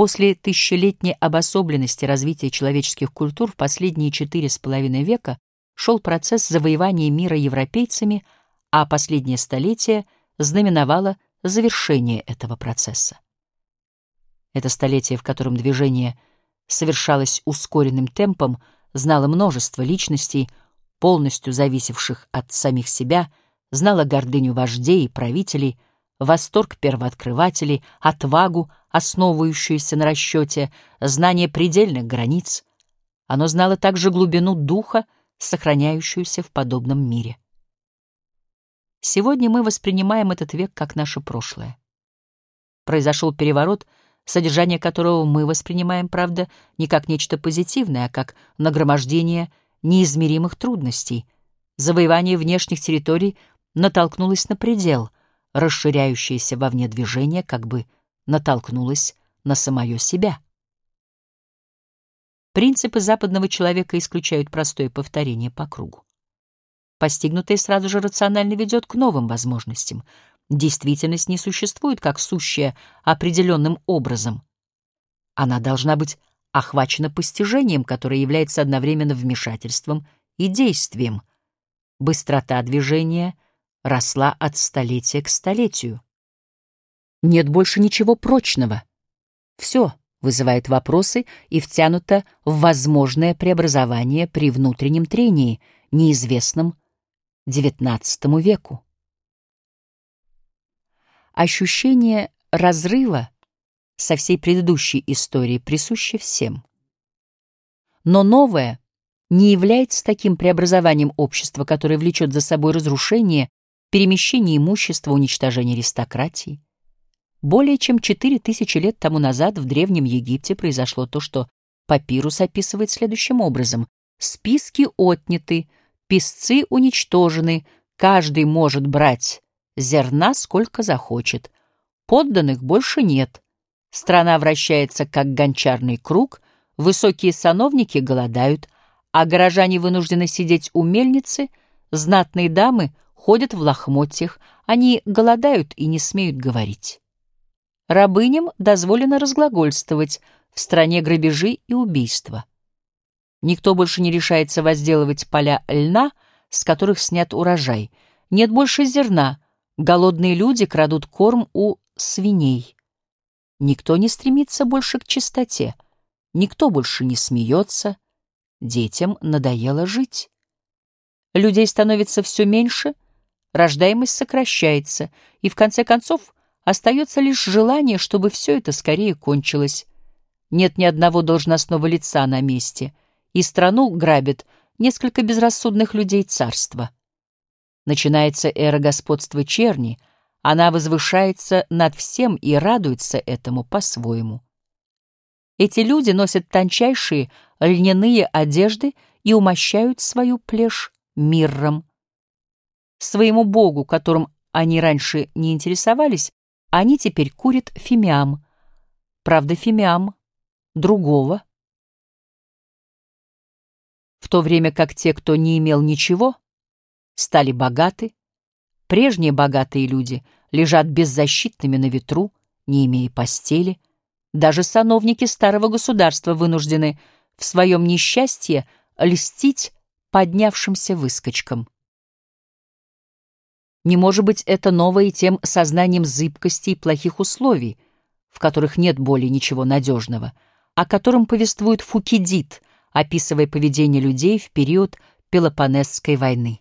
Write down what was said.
После тысячелетней обособленности развития человеческих культур в последние четыре с половиной века шел процесс завоевания мира европейцами, а последнее столетие знаменовало завершение этого процесса. Это столетие, в котором движение совершалось ускоренным темпом, знало множество личностей, полностью зависевших от самих себя, знало гордыню вождей и правителей, восторг первооткрывателей, отвагу, основывающуюся на расчете, знание предельных границ. Оно знало также глубину духа, сохраняющуюся в подобном мире. Сегодня мы воспринимаем этот век как наше прошлое. Произошел переворот, содержание которого мы воспринимаем, правда, не как нечто позитивное, а как нагромождение неизмеримых трудностей. Завоевание внешних территорий натолкнулось на предел, расширяющееся вовне движение как бы натолкнулось на самое себя. Принципы западного человека исключают простое повторение по кругу. Постигнутое сразу же рационально ведет к новым возможностям. Действительность не существует как сущая определенным образом. Она должна быть охвачена постижением, которое является одновременно вмешательством и действием. Быстрота движения росла от столетия к столетию. Нет больше ничего прочного. Все вызывает вопросы и втянуто в возможное преобразование при внутреннем трении, неизвестном XIX веку. Ощущение разрыва со всей предыдущей историей присуще всем. Но новое не является таким преобразованием общества, которое влечет за собой разрушение, перемещение имущества, уничтожение аристократии. Более чем четыре тысячи лет тому назад в Древнем Египте произошло то, что папирус описывает следующим образом. Списки отняты, песцы уничтожены, каждый может брать зерна сколько захочет. Подданных больше нет. Страна вращается как гончарный круг, высокие сановники голодают, а горожане вынуждены сидеть у мельницы, знатные дамы ходят в лохмотьях, они голодают и не смеют говорить. Рабыням дозволено разглагольствовать в стране грабежи и убийства. Никто больше не решается возделывать поля льна, с которых снят урожай. Нет больше зерна. Голодные люди крадут корм у свиней. Никто не стремится больше к чистоте. Никто больше не смеется. Детям надоело жить. Людей становится все меньше, рождаемость сокращается, и в конце концов Остается лишь желание, чтобы все это скорее кончилось. Нет ни одного должностного лица на месте, и страну грабят несколько безрассудных людей царства. Начинается эра господства черни, она возвышается над всем и радуется этому по-своему. Эти люди носят тончайшие льняные одежды и умощают свою плешь мирром. Своему богу, которым они раньше не интересовались, они теперь курят фимиам. Правда, фимиам другого. В то время как те, кто не имел ничего, стали богаты, прежние богатые люди лежат беззащитными на ветру, не имея постели, даже сановники старого государства вынуждены в своем несчастье льстить поднявшимся выскочкам. Не может быть это новое и тем сознанием зыбкости и плохих условий, в которых нет более ничего надежного, о котором повествует Фукидид, описывая поведение людей в период Пелопонесской войны.